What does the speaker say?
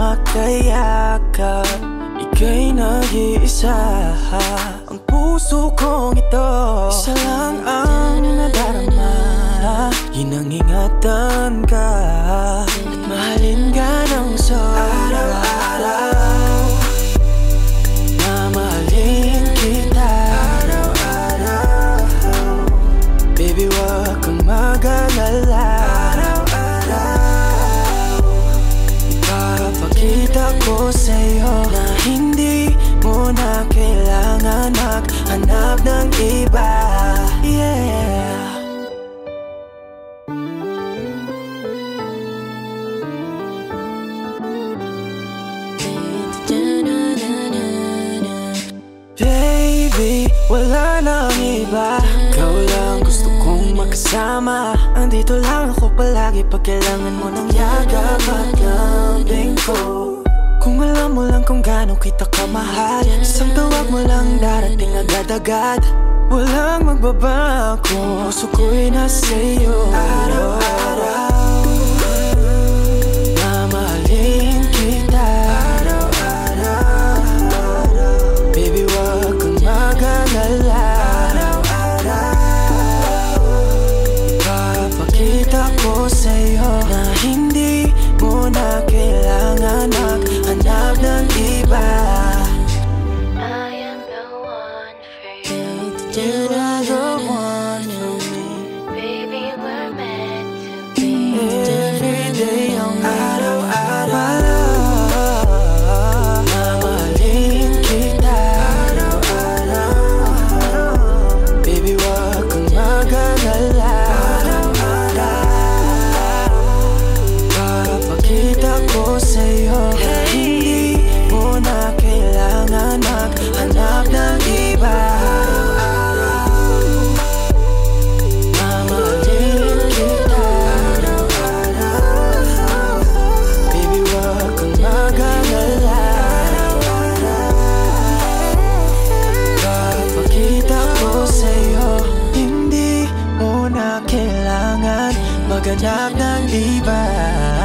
makayakap Ika'y nag-iisa Ang puso kong ito Isa lang ang nadarama. Yun ang ingatan ka ko sa'yo Na hindi mo na kailangan maghanap ng iba. Yeah. Baby, wala nang iba. Ikaw lang gusto kong makasama. Andito lang ako palagi Pag kailangan mo ng yagap at lambing ko Kung alam mo lang kung gaano kita kamahal Isang tawag mo lang darating agad-agad. Walang magbabago Puso ko'y nasa iyo you. You are the one for me Baby, we're meant to be. Every day ang araw-araw Mamahalin kita Araw-araw Baby, wag kang mag-alala Araw-araw Papakita ko sa'yo Na hindi mo na kailangan maghanap ng Naghanap ng iba.